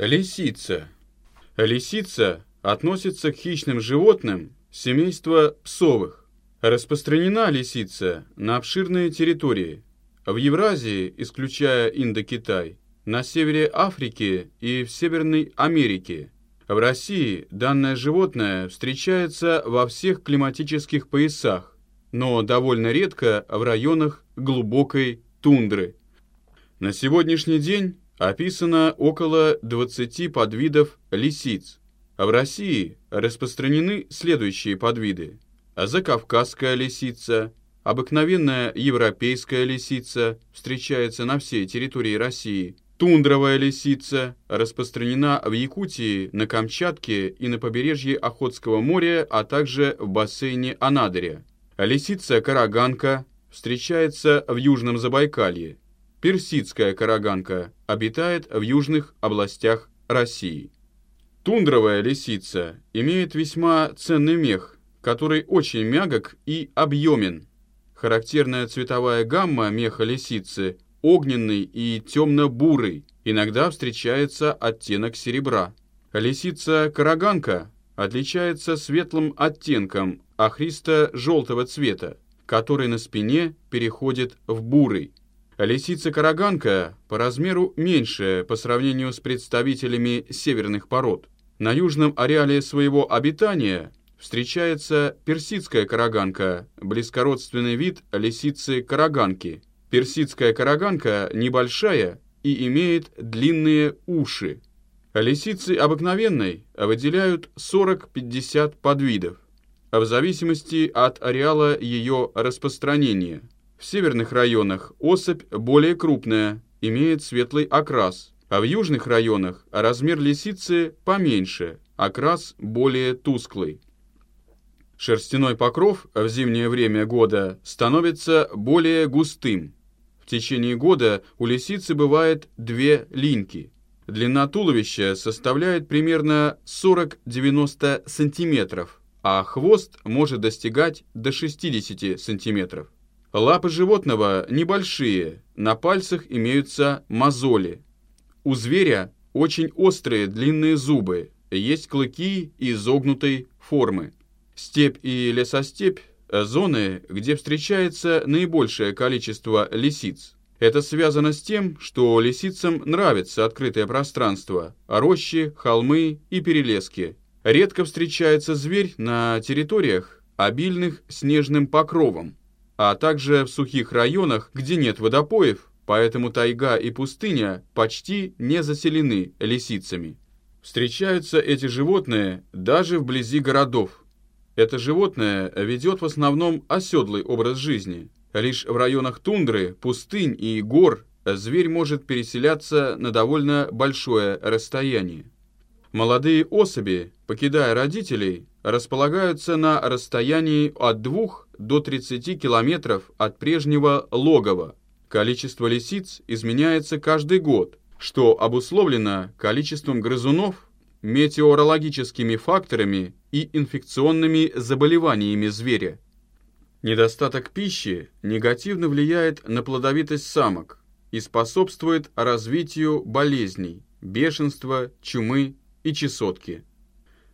Лисица. Лисица относится к хищным животным семейства псовых. Распространена лисица на обширные территории. В Евразии, исключая Индокитай, на севере Африки и в Северной Америке. В России данное животное встречается во всех климатических поясах, но довольно редко в районах глубокой тундры. На сегодняшний день описано около 20 подвидов лисиц. В России распространены следующие подвиды. Закавказская лисица, обыкновенная европейская лисица, встречается на всей территории России, тундровая лисица, распространена в Якутии, на Камчатке и на побережье Охотского моря, а также в бассейне Анадыря. Лисица-караганка встречается в Южном Забайкалье, персидская караганка обитает в южных областях России. Тундровая лисица имеет весьма ценный мех, который очень мягок и объемен. Характерная цветовая гамма меха лисицы огненный и темно-бурый, иногда встречается оттенок серебра. Лисица-караганка отличается светлым оттенком охристо-желтого цвета, который на спине переходит в бурый. Лисица-караганка по размеру меньше по сравнению с представителями северных пород. На южном ареале своего обитания встречается персидская караганка, близкородственный вид лисицы-караганки. Персидская караганка небольшая и имеет длинные уши. Лисицы обыкновенной выделяют 40-50 подвидов, в зависимости от ареала ее распространения – в северных районах особь более крупная, имеет светлый окрас, а в южных районах размер лисицы поменьше, окрас более тусклый. Шерстяной покров в зимнее время года становится более густым. В течение года у лисицы бывает две линьки. Длина туловища составляет примерно 40-90 см, а хвост может достигать до 60 см. Лапы животного небольшие, на пальцах имеются мозоли. У зверя очень острые длинные зубы, есть клыки изогнутой формы. Степь и лесостепь – зоны, где встречается наибольшее количество лисиц. Это связано с тем, что лисицам нравится открытое пространство, рощи, холмы и перелески. Редко встречается зверь на территориях, обильных снежным покровом а также в сухих районах, где нет водопоев, поэтому тайга и пустыня почти не заселены лисицами. Встречаются эти животные даже вблизи городов. Это животное ведет в основном оседлый образ жизни. Лишь в районах тундры, пустынь и гор зверь может переселяться на довольно большое расстояние. Молодые особи, покидая родителей, располагаются на расстоянии от 2 до 30 километров от прежнего логова. Количество лисиц изменяется каждый год, что обусловлено количеством грызунов, метеорологическими факторами и инфекционными заболеваниями зверя. Недостаток пищи негативно влияет на плодовитость самок и способствует развитию болезней, бешенства, чумы и чесотки.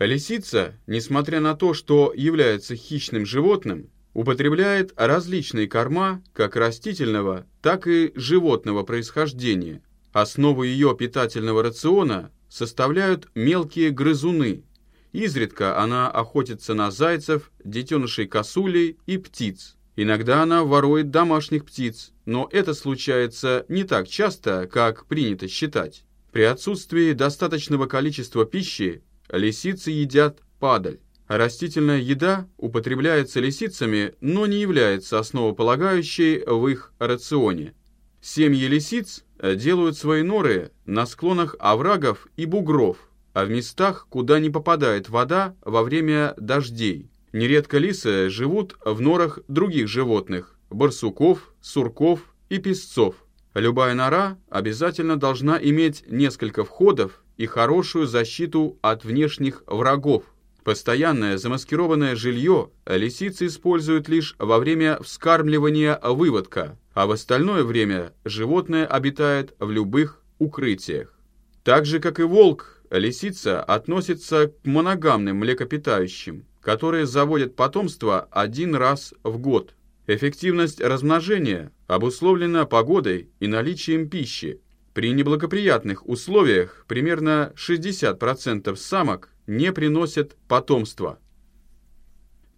Лисица, несмотря на то, что является хищным животным, употребляет различные корма как растительного, так и животного происхождения. Основу ее питательного рациона составляют мелкие грызуны. Изредка она охотится на зайцев, детенышей косулей и птиц. Иногда она ворует домашних птиц, но это случается не так часто, как принято считать. При отсутствии достаточного количества пищи Лисицы едят падаль. Растительная еда употребляется лисицами, но не является основополагающей в их рационе. Семьи лисиц делают свои норы на склонах оврагов и бугров, а в местах, куда не попадает вода во время дождей. Нередко лисы живут в норах других животных – барсуков, сурков и песцов. Любая нора обязательно должна иметь несколько входов и хорошую защиту от внешних врагов. Постоянное замаскированное жилье лисицы используют лишь во время вскармливания выводка, а в остальное время животное обитает в любых укрытиях. Так же, как и волк, лисица относится к моногамным млекопитающим, которые заводят потомство один раз в год. Эффективность размножения обусловлена погодой и наличием пищи. При неблагоприятных условиях примерно 60% самок не приносят потомства.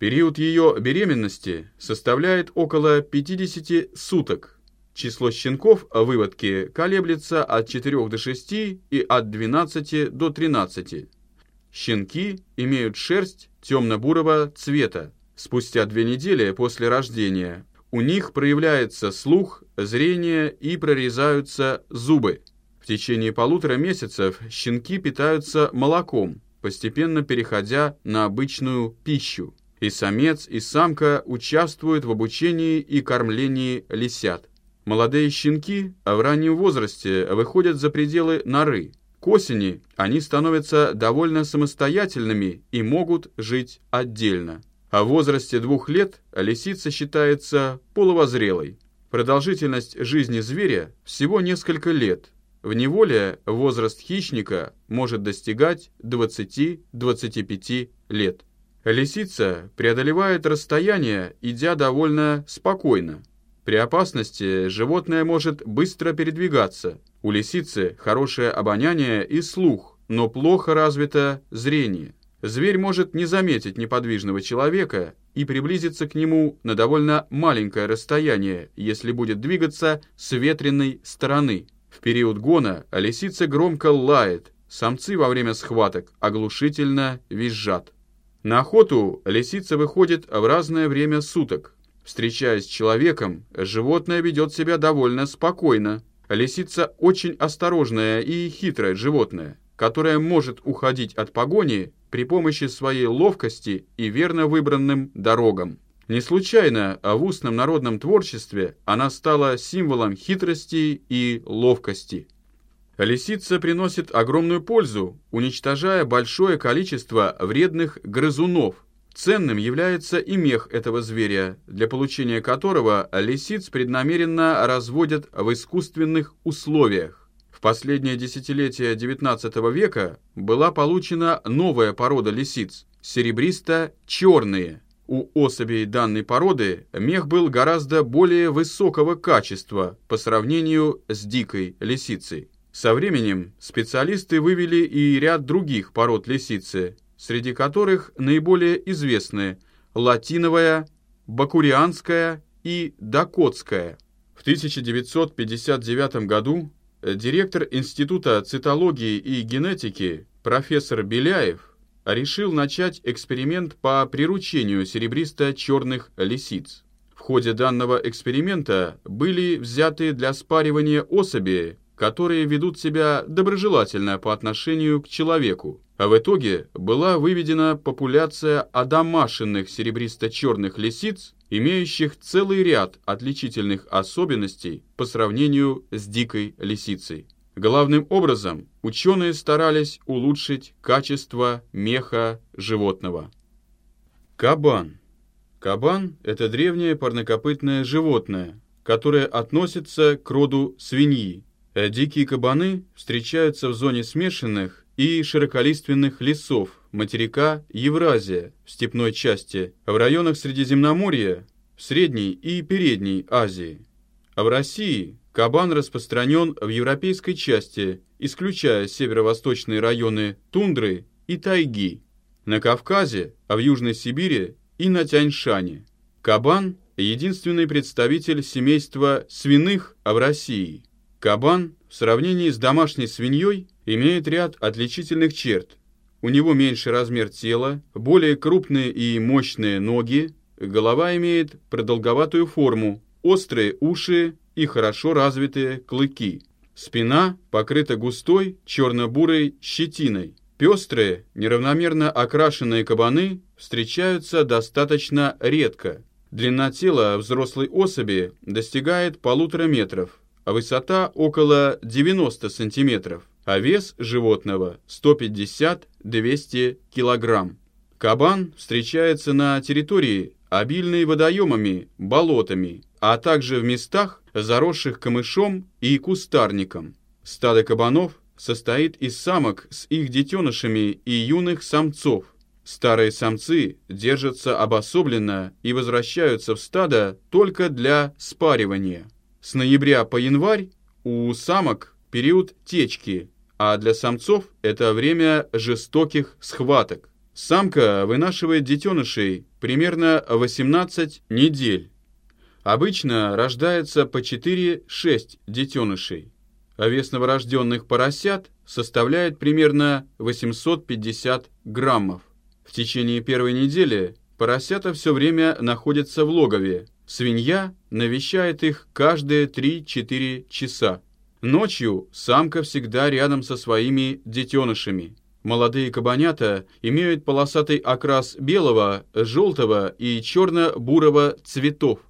Период ее беременности составляет около 50 суток. Число щенков в выводке колеблется от 4 до 6 и от 12 до 13. Щенки имеют шерсть темно-бурого цвета. Спустя две недели после рождения у них проявляется слух, зрение и прорезаются зубы. В течение полутора месяцев щенки питаются молоком, постепенно переходя на обычную пищу и самец, и самка участвуют в обучении и кормлении лисят. Молодые щенки в раннем возрасте выходят за пределы норы. К осени они становятся довольно самостоятельными и могут жить отдельно. А в возрасте двух лет лисица считается полувозрелой. Продолжительность жизни зверя всего несколько лет. В неволе возраст хищника может достигать 20-25 лет. Лисица преодолевает расстояние, идя довольно спокойно. При опасности животное может быстро передвигаться. У лисицы хорошее обоняние и слух, но плохо развито зрение. Зверь может не заметить неподвижного человека и приблизиться к нему на довольно маленькое расстояние, если будет двигаться с ветреной стороны. В период гона лисица громко лает, самцы во время схваток оглушительно визжат. На охоту лисица выходит в разное время суток. Встречаясь с человеком, животное ведет себя довольно спокойно. Лисица очень осторожное и хитрое животное, которое может уходить от погони при помощи своей ловкости и верно выбранным дорогам. Не случайно в устном народном творчестве она стала символом хитрости и ловкости. Лисица приносит огромную пользу, уничтожая большое количество вредных грызунов. Ценным является и мех этого зверя, для получения которого лисиц преднамеренно разводят в искусственных условиях. В последнее десятилетие XIX века была получена новая порода лисиц – серебристо-черные. У особей данной породы мех был гораздо более высокого качества по сравнению с дикой лисицей. Со временем специалисты вывели и ряд других пород лисицы, среди которых наиболее известны латиновая, бакурианская и дакотская. В 1959 году директор Института цитологии и генетики профессор Беляев решил начать эксперимент по приручению серебристо-черных лисиц. В ходе данного эксперимента были взяты для спаривания особи которые ведут себя доброжелательно по отношению к человеку. А в итоге была выведена популяция одомашенных серебристо-черных лисиц, имеющих целый ряд отличительных особенностей по сравнению с дикой лисицей. Главным образом ученые старались улучшить качество меха животного. Кабан. Кабан – это древнее парнокопытное животное, которое относится к роду свиньи, Э, дикие кабаны встречаются в зоне смешанных и широколиственных лесов материка Евразия в степной части, в районах Средиземноморья, в Средней и Передней Азии. А в России кабан распространен в европейской части, исключая северо-восточные районы тундры и тайги, на Кавказе, а в Южной Сибири и на Тяньшане. Кабан – единственный представитель семейства свиных в России – Кабан в сравнении с домашней свиньей имеет ряд отличительных черт. У него меньший размер тела, более крупные и мощные ноги, голова имеет продолговатую форму, острые уши и хорошо развитые клыки. Спина покрыта густой черно-бурой щетиной. Пестрые, неравномерно окрашенные кабаны встречаются достаточно редко. Длина тела взрослой особи достигает полутора метров а высота около 90 сантиметров, а вес животного 150-200 килограмм. Кабан встречается на территории, обильной водоемами, болотами, а также в местах, заросших камышом и кустарником. Стадо кабанов состоит из самок с их детенышами и юных самцов. Старые самцы держатся обособленно и возвращаются в стадо только для спаривания. С ноября по январь у самок период течки, а для самцов это время жестоких схваток. Самка вынашивает детенышей примерно 18 недель. Обычно рождается по 4-6 детенышей а вес новорожденных поросят составляет примерно 850 граммов. В течение первой недели поросята все время находятся в логове. Свинья навещает их каждые 3-4 часа. Ночью самка всегда рядом со своими детенышами. Молодые кабанята имеют полосатый окрас белого, желтого и черно-бурого цветов.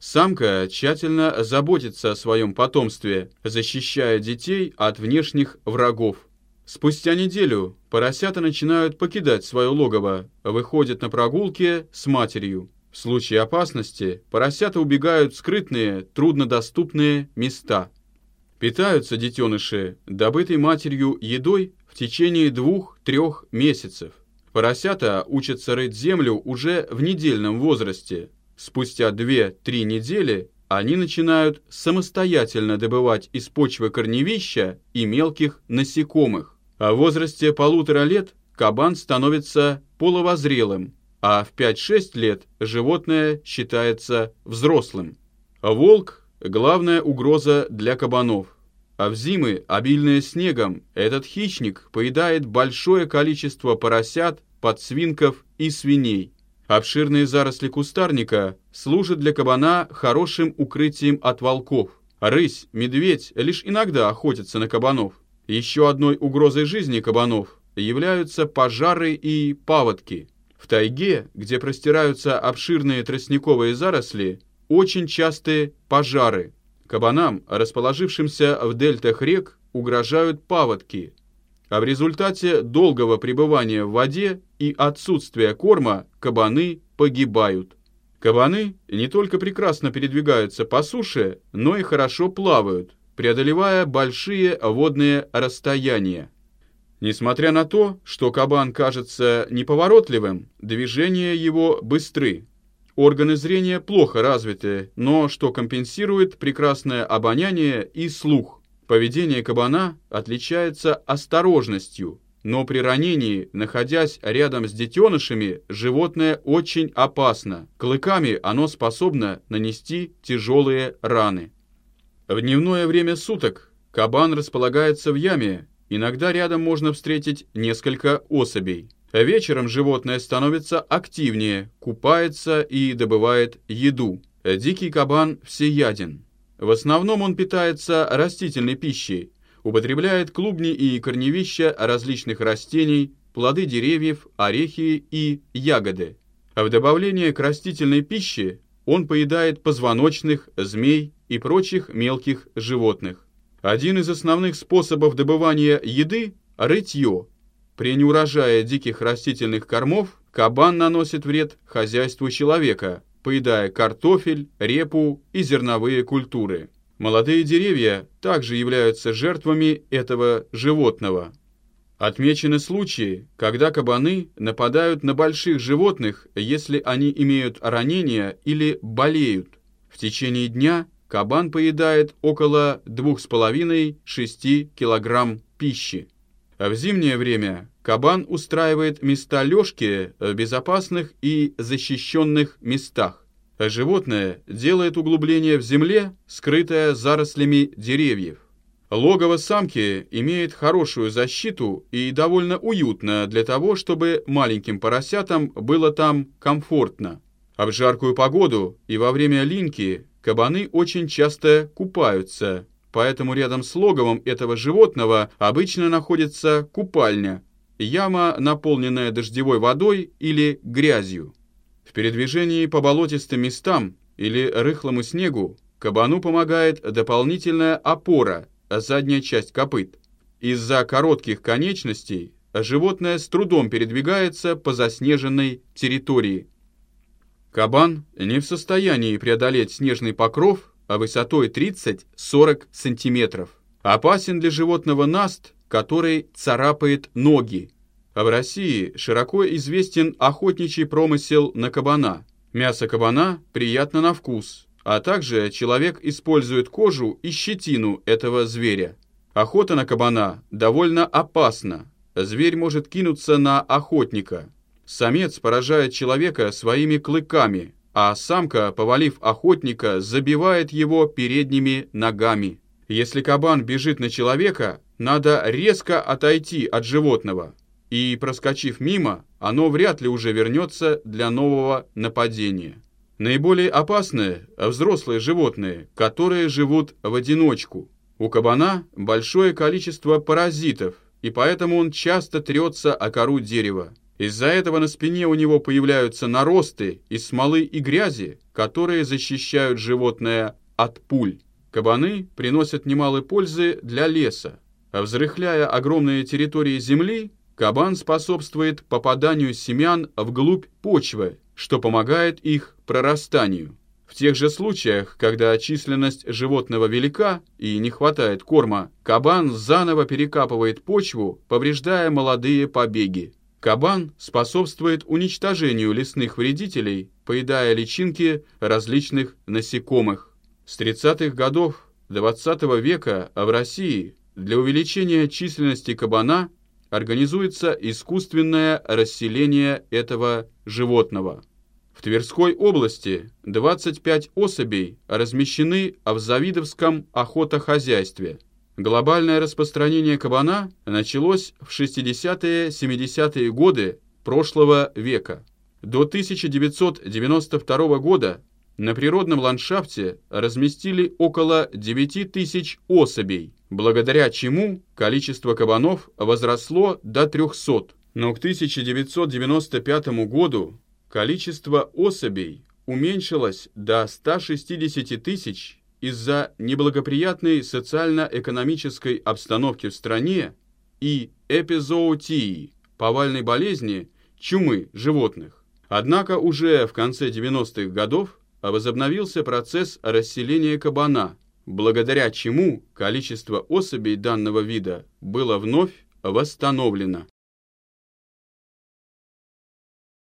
Самка тщательно заботится о своем потомстве, защищая детей от внешних врагов. Спустя неделю поросята начинают покидать свое логово, выходят на прогулки с матерью. В случае опасности поросята убегают в скрытные, труднодоступные места. Питаются детеныши, добытой матерью едой в течение двух-трех месяцев. Поросята учатся рыть землю уже в недельном возрасте, Спустя 2-3 недели они начинают самостоятельно добывать из почвы корневища и мелких насекомых. А в возрасте полутора лет кабан становится половозрелым, а в 5-6 лет животное считается взрослым. Волк – главная угроза для кабанов. А в зимы, обильные снегом, этот хищник поедает большое количество поросят, подсвинков и свиней. Обширные заросли кустарника служат для кабана хорошим укрытием от волков. Рысь, медведь лишь иногда охотятся на кабанов. Еще одной угрозой жизни кабанов являются пожары и паводки. В тайге, где простираются обширные тростниковые заросли, очень частые пожары. Кабанам, расположившимся в дельтах рек, угрожают паводки, а в результате долгого пребывания в воде и отсутствия корма кабаны погибают. Кабаны не только прекрасно передвигаются по суше, но и хорошо плавают, преодолевая большие водные расстояния. Несмотря на то, что кабан кажется неповоротливым, движения его быстры. Органы зрения плохо развиты, но что компенсирует прекрасное обоняние и слух. Поведение кабана отличается осторожностью, но при ранении, находясь рядом с детенышами, животное очень опасно. Клыками оно способно нанести тяжелые раны. В дневное время суток кабан располагается в яме, иногда рядом можно встретить несколько особей. Вечером животное становится активнее, купается и добывает еду. Дикий кабан всеяден. В основном он питается растительной пищей, употребляет клубни и корневища различных растений, плоды деревьев, орехи и ягоды. А в добавление к растительной пище он поедает позвоночных, змей и прочих мелких животных. Один из основных способов добывания еды – рытье. При неурожае диких растительных кормов кабан наносит вред хозяйству человека – поедая картофель, репу и зерновые культуры. Молодые деревья также являются жертвами этого животного. Отмечены случаи, когда кабаны нападают на больших животных, если они имеют ранения или болеют. В течение дня кабан поедает около 2,5-6 кг пищи. В зимнее время Кабан устраивает места лёжки в безопасных и защищенных местах. Животное делает углубление в земле, скрытое зарослями деревьев. Логово самки имеет хорошую защиту и довольно уютно для того, чтобы маленьким поросятам было там комфортно. А в жаркую погоду и во время линьки кабаны очень часто купаются, поэтому рядом с логовом этого животного обычно находится купальня, яма, наполненная дождевой водой или грязью. В передвижении по болотистым местам или рыхлому снегу кабану помогает дополнительная опора, задняя часть копыт. Из-за коротких конечностей животное с трудом передвигается по заснеженной территории. Кабан не в состоянии преодолеть снежный покров высотой 30-40 см. Опасен для животного наст который царапает ноги. А в России широко известен охотничий промысел на кабана. Мясо кабана приятно на вкус, а также человек использует кожу и щетину этого зверя. Охота на кабана довольно опасна. Зверь может кинуться на охотника. Самец поражает человека своими клыками, а самка, повалив охотника, забивает его передними ногами. Если кабан бежит на человека, надо резко отойти от животного, и, проскочив мимо, оно вряд ли уже вернется для нового нападения. Наиболее опасны взрослые животные, которые живут в одиночку. У кабана большое количество паразитов, и поэтому он часто трется о кору дерева. Из-за этого на спине у него появляются наросты из смолы и грязи, которые защищают животное от пуль. Кабаны приносят немало пользы для леса, взрыхляя огромные территории земли, кабан способствует попаданию семян вглубь почвы, что помогает их прорастанию. В тех же случаях, когда численность животного велика и не хватает корма, кабан заново перекапывает почву, повреждая молодые побеги. Кабан способствует уничтожению лесных вредителей, поедая личинки различных насекомых. С 30-х годов XX века в России для увеличения численности кабана организуется искусственное расселение этого животного. В Тверской области 25 особей размещены в Завидовском охотохозяйстве. Глобальное распространение кабана началось в 60-70-е годы прошлого века. До 1992 года на природном ландшафте разместили около 9 тысяч особей, благодаря чему количество кабанов возросло до 300. Но к 1995 году количество особей уменьшилось до 160 тысяч из-за неблагоприятной социально-экономической обстановки в стране и эпизоотии, повальной болезни, чумы животных. Однако уже в конце 90-х годов возобновился процесс расселения кабана, благодаря чему количество особей данного вида было вновь восстановлено.